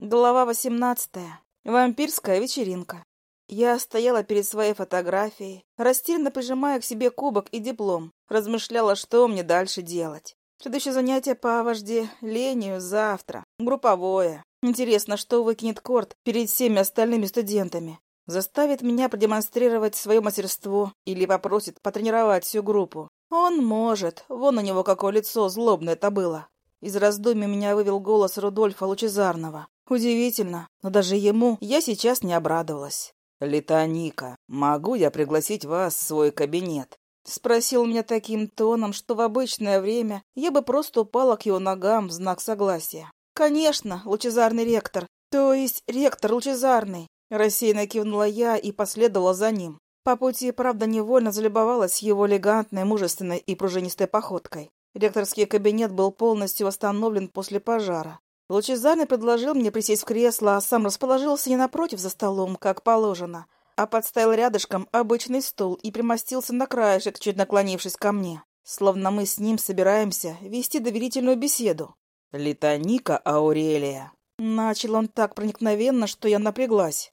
Глава восемнадцатая. Вампирская вечеринка. Я стояла перед своей фотографией, растерянно прижимая к себе кубок и диплом, размышляла, что мне дальше делать. Следующее занятие по вожделению завтра. Групповое. Интересно, что выкинет Корт перед всеми остальными студентами. Заставит меня продемонстрировать свое мастерство или попросит потренировать всю группу. Он может. Вон у него какое лицо злобное это было. Из раздумий меня вывел голос Рудольфа Лучезарного. Удивительно, но даже ему я сейчас не обрадовалась. «Литоника, могу я пригласить вас в свой кабинет?» Спросил меня таким тоном, что в обычное время я бы просто упала к его ногам в знак согласия. «Конечно, лучезарный ректор, то есть ректор лучезарный!» Рассеянно кивнула я и последовала за ним. По пути, правда, невольно залюбовалась его элегантной, мужественной и пружинистой походкой. Ректорский кабинет был полностью восстановлен после пожара. Лучезарный предложил мне присесть в кресло, а сам расположился не напротив за столом, как положено, а подставил рядышком обычный стул и примостился на краешек, чуть наклонившись ко мне, словно мы с ним собираемся вести доверительную беседу. «Литоника Аурелия», — начал он так проникновенно, что я напряглась.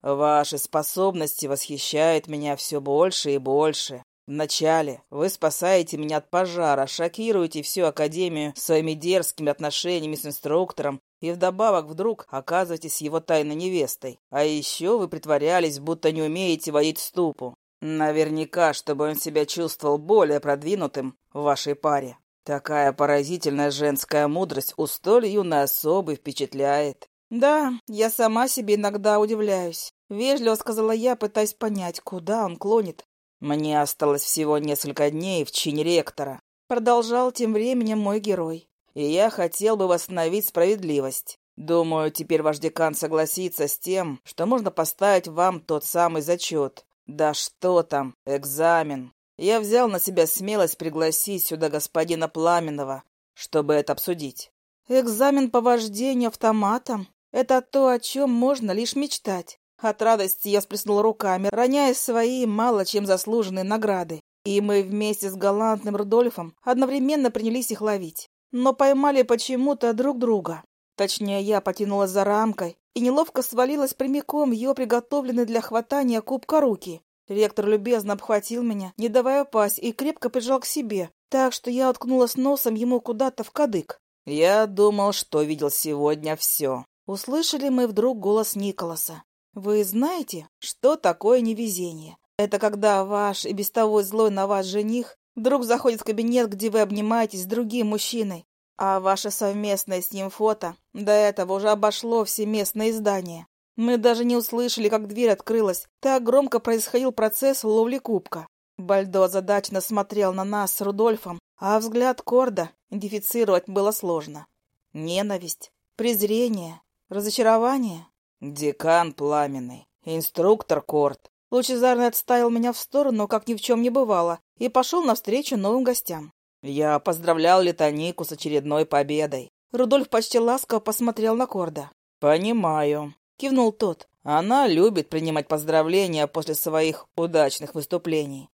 «Ваши способности восхищают меня все больше и больше. Вначале вы спасаете меня от пожара, шокируете всю Академию своими дерзкими отношениями с инструктором и вдобавок вдруг оказываетесь его тайной невестой. А еще вы притворялись, будто не умеете водить ступу. Наверняка, чтобы он себя чувствовал более продвинутым в вашей паре. Такая поразительная женская мудрость у столь юной особы впечатляет. «Да, я сама себе иногда удивляюсь», — вежливо сказала я, пытаясь понять, куда он клонит. «Мне осталось всего несколько дней в чине ректора», — продолжал тем временем мой герой. «И я хотел бы восстановить справедливость. Думаю, теперь ваш декан согласится с тем, что можно поставить вам тот самый зачет. Да что там, экзамен. Я взял на себя смелость пригласить сюда господина Пламенного, чтобы это обсудить». «Экзамен по вождению автоматом — это то, о чем можно лишь мечтать. От радости я сплеснула руками, роняя свои мало чем заслуженные награды. И мы вместе с галантным Рудольфом одновременно принялись их ловить. Но поймали почему-то друг друга. Точнее, я потянулась за рамкой и неловко свалилась прямиком в ее приготовленные для хватания кубка руки. Ректор любезно обхватил меня, не давая пасть, и крепко прижал к себе, так что я уткнулась носом ему куда-то в кадык. «Я думал, что видел сегодня все». Услышали мы вдруг голос Николаса. Вы знаете, что такое невезение? Это когда ваш и без того злой на вас жених вдруг заходит в кабинет, где вы обнимаетесь с другим мужчиной, а ваше совместное с ним фото до этого уже обошло все местные издания. Мы даже не услышали, как дверь открылась. Так громко происходил процесс ловли кубка. Бальдо озадаченно смотрел на нас с Рудольфом, а взгляд Корда идентифицировать было сложно. Ненависть, презрение, разочарование. «Декан Пламенный, инструктор Корт». Лучезарный отставил меня в сторону, как ни в чем не бывало, и пошел навстречу новым гостям. «Я поздравлял Летонику с очередной победой». Рудольф почти ласково посмотрел на Корда. «Понимаю», — кивнул тот. «Она любит принимать поздравления после своих удачных выступлений».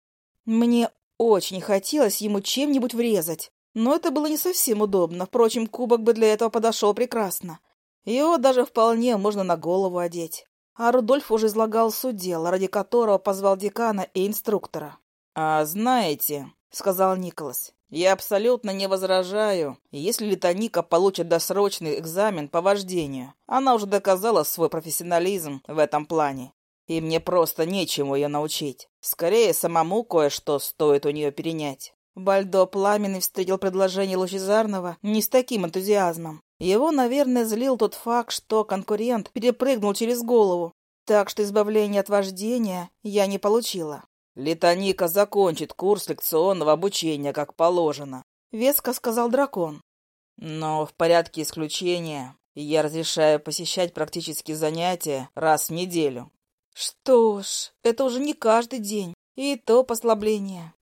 Мне очень хотелось ему чем-нибудь врезать, но это было не совсем удобно. Впрочем, кубок бы для этого подошел прекрасно. Его даже вполне можно на голову одеть. А Рудольф уже излагал суть дела, ради которого позвал декана и инструктора. «А знаете», — сказал Николас, — «я абсолютно не возражаю, если Литоника получит досрочный экзамен по вождению. Она уже доказала свой профессионализм в этом плане, и мне просто нечему ее научить. Скорее, самому кое-что стоит у нее перенять». Бальдо Пламенный встретил предложение Лучезарного не с таким энтузиазмом. Его, наверное, злил тот факт, что конкурент перепрыгнул через голову, так что избавления от вождения я не получила. «Литоника закончит курс лекционного обучения, как положено», — веско сказал дракон. «Но в порядке исключения я разрешаю посещать практические занятия раз в неделю». «Что ж, это уже не каждый день, и то послабление.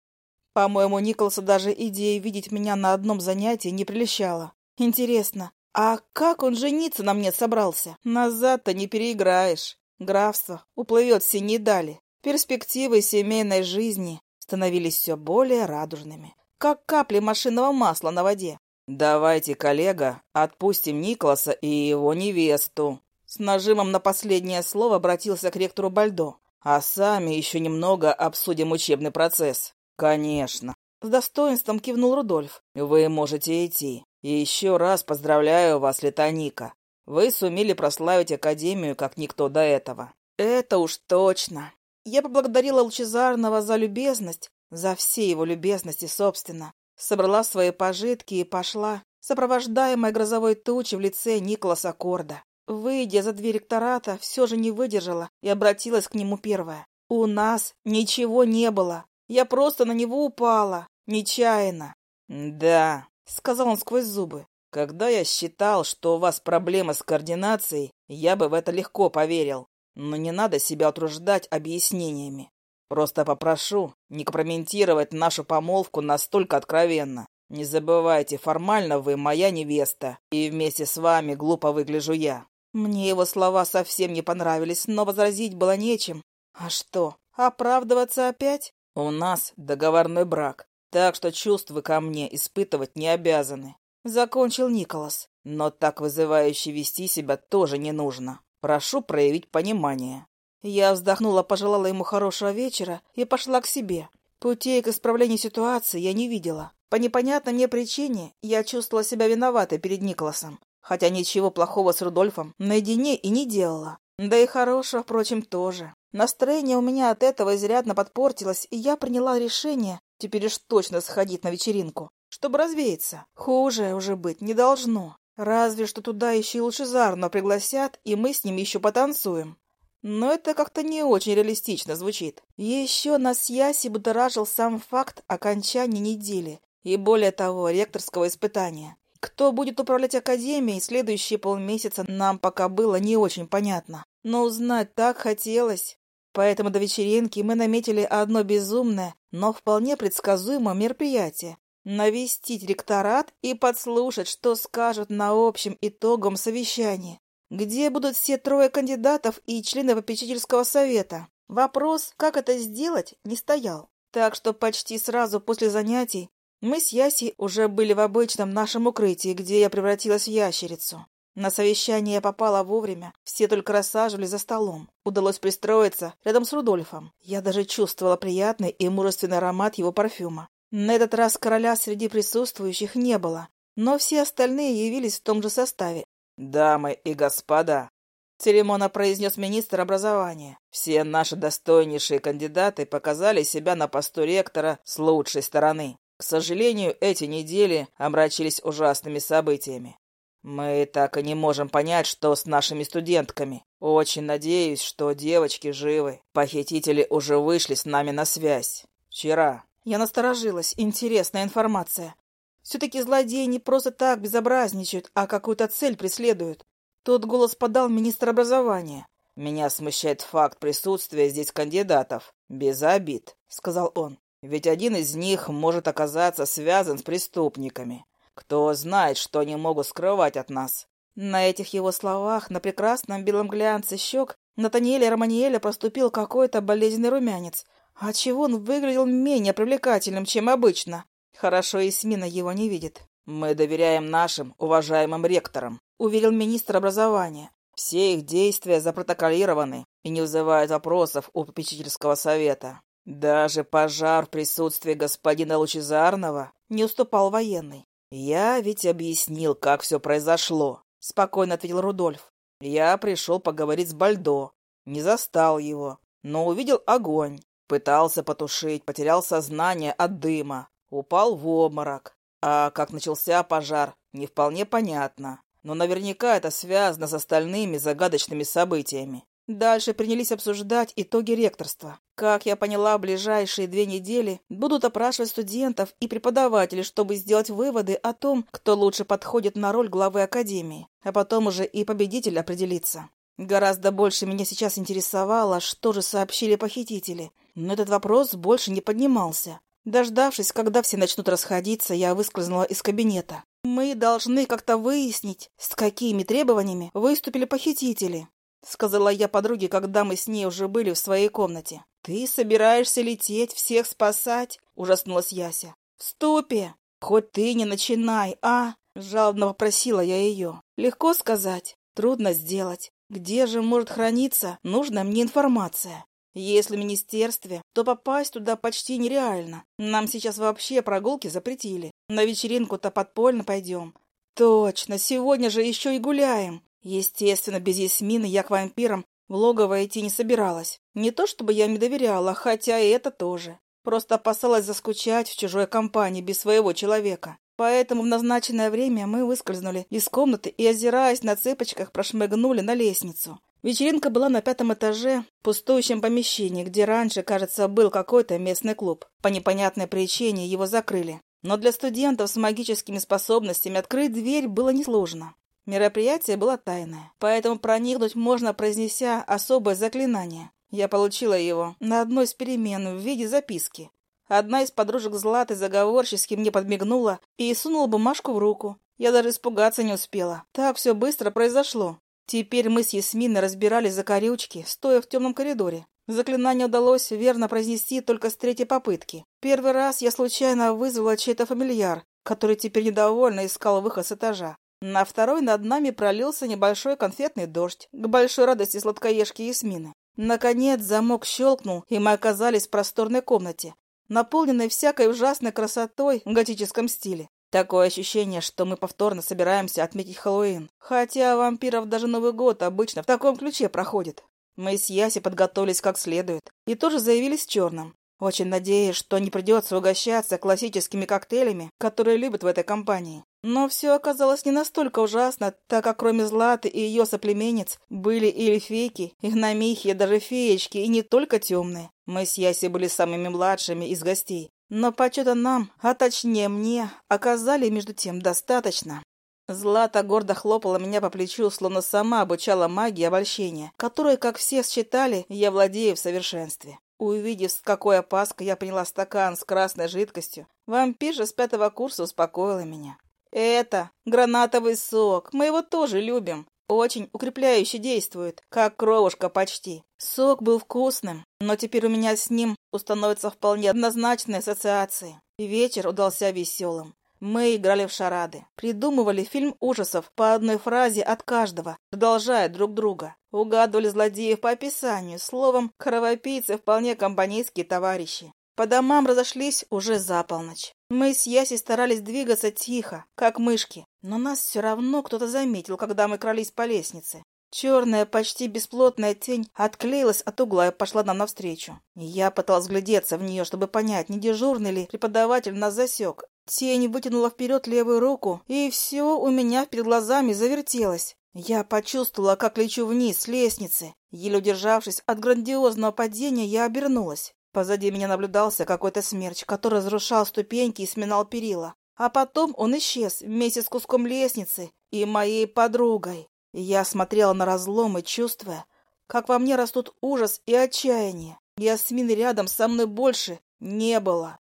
По-моему, Николаса даже идея видеть меня на одном занятии не прельщала. Интересно, а как он жениться на мне собрался? Назад-то не переиграешь. Графство уплывет в синие дали. Перспективы семейной жизни становились все более радужными, как капли машинного масла на воде. Давайте, коллега, отпустим Николаса и его невесту. С нажимом на последнее слово обратился к ректору Бальдо. А сами еще немного обсудим учебный процесс. Конечно. С достоинством кивнул Рудольф. Вы можете идти. И еще раз поздравляю вас, Летоника. Вы сумели прославить Академию, как никто до этого. Это уж точно. Я поблагодарила Лучезарного за любезность, за все его любезности, собственно. Собрала свои пожитки и пошла, сопровождаемая грозовой тучей в лице Николаса Корда. Выйдя за дверь ректората, все же не выдержала и обратилась к нему первая. «У нас ничего не было. Я просто на него упала. Нечаянно». «Да», — сказал он сквозь зубы. «Когда я считал, что у вас проблема с координацией, я бы в это легко поверил. Но не надо себя утруждать объяснениями. Просто попрошу не компрометировать нашу помолвку настолько откровенно. Не забывайте, формально вы моя невеста, и вместе с вами глупо выгляжу я. Мне его слова совсем не понравились, но возразить было нечем. А что, оправдываться опять? У нас договорной брак, так что чувств вы ко мне испытывать не обязаны. Закончил Николас. Но так вызывающе вести себя тоже не нужно. Прошу проявить понимание. Я вздохнула, пожелала ему хорошего вечера и пошла к себе. Путей к исправлению ситуации я не видела. По непонятной мне причине я чувствовала себя виноватой перед Николасом хотя ничего плохого с Рудольфом наедине и не делала. Да и хорошего, впрочем, тоже. Настроение у меня от этого изрядно подпортилось, и я приняла решение теперь уж точно сходить на вечеринку, чтобы развеяться. Хуже уже быть не должно. Разве что туда еще и Лучезарно пригласят, и мы с ним еще потанцуем. Но это как-то не очень реалистично звучит. Еще нас Яси будоражил сам факт окончания недели и, более того, ректорского испытания. Кто будет управлять Академией следующие полмесяца, нам пока было не очень понятно. Но узнать так хотелось. Поэтому до вечеринки мы наметили одно безумное, но вполне предсказуемое мероприятие. Навестить ректорат и подслушать, что скажут на общем итоговом совещании, где будут все трое кандидатов и члены попечительского совета. Вопрос, как это сделать, не стоял. Так что почти сразу после занятий мы с Ясей уже были в обычном нашем укрытии, где я превратилась в ящерицу. На совещание я попала вовремя, все только рассаживались за столом. Удалось пристроиться рядом с Рудольфом. Я даже чувствовала приятный и мужественный аромат его парфюма. На этот раз короля среди присутствующих не было, но все остальные явились в том же составе. «Дамы и господа», — церемонно произнес министр образования, «все наши достойнейшие кандидаты показали себя на посту ректора с лучшей стороны. К сожалению, эти недели омрачились ужасными событиями. Мы так и не можем понять, что с нашими студентками. Очень надеюсь, что девочки живы. Похитители уже вышли с нами на связь. Вчера. Я насторожилась. Интересная информация. Все-таки злодеи не просто так безобразничают, а какую-то цель преследуют. Тот голос подал министр образования. «Меня смущает факт присутствия здесь кандидатов. Без обид», — сказал он. Ведь один из них может оказаться связан с преступниками. Кто знает, что они могут скрывать от нас. На этих его словах, на прекрасном белом глянце щек, Натаниэля Романиэля проступил какой-то болезненный румянец. А чего он выглядел менее привлекательным, чем обычно? Хорошо, и Смина его не видит. «Мы доверяем нашим уважаемым ректорам», — уверил министр образования. «Все их действия запротоколированы и не вызывают вопросов у попечительского совета. Даже пожар в присутствии господина Лучезарного не уступал военный. Я ведь объяснил, как все произошло, — спокойно ответил Рудольф. Я пришел поговорить с Бальдо. Не застал его, но увидел огонь. Пытался потушить, потерял сознание от дыма. Упал в обморок. А как начался пожар, не вполне понятно. Но наверняка это связано с остальными загадочными событиями. Дальше принялись обсуждать итоги ректорства. Как я поняла, ближайшие две недели будут опрашивать студентов и преподавателей, чтобы сделать выводы о том, кто лучше подходит на роль главы академии, а потом уже и победитель определится. Гораздо больше меня сейчас интересовало, что же сообщили похитители, но этот вопрос больше не поднимался. Дождавшись, когда все начнут расходиться, я выскользнула из кабинета. Мы должны как-то выяснить, с какими требованиями выступили похитители. — сказала я подруге, когда мы с ней уже были в своей комнате. «Ты собираешься лететь, всех спасать?» — ужаснулась Яся. «В ступе! хоть ты не начинай, а? Жалобно попросила я ее. Легко сказать, трудно сделать. Где же может храниться нужная мне информация? Если в министерстве, то попасть туда почти нереально. Нам сейчас вообще прогулки запретили. На вечеринку-то подпольно пойдем. Точно, сегодня же еще и гуляем. Естественно, без Ясмины я к вампирам в логово идти не собиралась. Не то чтобы я им доверяла, хотя и это тоже. Просто опасалась заскучать в чужой компании без своего человека. Поэтому в назначенное время мы выскользнули из комнаты и, озираясь на цепочках, прошмыгнули на лестницу. Вечеринка была на пятом этаже, пустующем помещении, где раньше, кажется, был какой-то местный клуб. По непонятной причине его закрыли. Но для студентов с магическими способностями открыть дверь было несложно. Мероприятие было тайное, поэтому проникнуть можно, произнеся особое заклинание. Я получила его на одной из перемен в виде записки. Одна из подружек Златы заговорчески мне подмигнула и сунула бумажку в руку. Я даже испугаться не успела. Так все быстро произошло. Теперь мы с Ясминой разбирались за корючки, стоя в темном коридоре. Заклинание удалось верно произнести только с третьей попытки. Первый раз я случайно вызвала чей-то фамильяр, который теперь недовольно искал выход с этажа. На второй над нами пролился небольшой конфетный дождь, к большой радости сладкоежки Ясмины. Наконец замок щелкнул, и мы оказались в просторной комнате, наполненной всякой ужасной красотой в готическом стиле. Такое ощущение, что мы повторно собираемся отметить Хэллоуин. Хотя вампиров даже Новый год обычно в таком ключе проходит. Мы с Яси подготовились как следует и тоже заявились в черном. Очень надеюсь, что не придется угощаться классическими коктейлями, которые любят в этой компании. Но все оказалось не настолько ужасно, так как кроме Златы и ее соплеменниц были и эльфейки, и гномихи, и даже феечки, и не только темные. Мы с Яси были самыми младшими из гостей. Но почета нам, а точнее мне, оказали между тем достаточно. Злата гордо хлопала меня по плечу, словно сама обучала магии обольщения, которой, как все считали, я владею в совершенстве. Увидев, с какой опаской я приняла стакан с красной жидкостью, вампирша с пятого курса успокоила меня. Это гранатовый сок. Мы его тоже любим. Очень укрепляюще действует, как кровушка почти. Сок был вкусным, но теперь у меня с ним установятся вполне однозначные ассоциации. Вечер удался веселым. Мы играли в шарады, придумывали фильм ужасов по одной фразе от каждого, продолжая друг друга. Угадывали злодеев по описанию, словом, кровопийцы вполне компанейские товарищи. По домам разошлись уже за полночь. Мы с Ясей старались двигаться тихо, как мышки, но нас все равно кто-то заметил, когда мы крались по лестнице. Черная, почти бесплотная тень отклеилась от угла и пошла нам навстречу. Я пыталась глядеться в нее, чтобы понять, не дежурный ли преподаватель нас засек. Тень вытянула вперед левую руку, и все у меня перед глазами завертелось. Я почувствовала, как лечу вниз с лестницы. Еле удержавшись от грандиозного падения, я обернулась. Позади меня наблюдался какой-то смерч, который разрушал ступеньки и сминал перила. А потом он исчез вместе с куском лестницы и моей подругой. Я смотрела на разлом и чувствуя, как во мне растут ужас и отчаяние. Ясмины рядом со мной больше не было.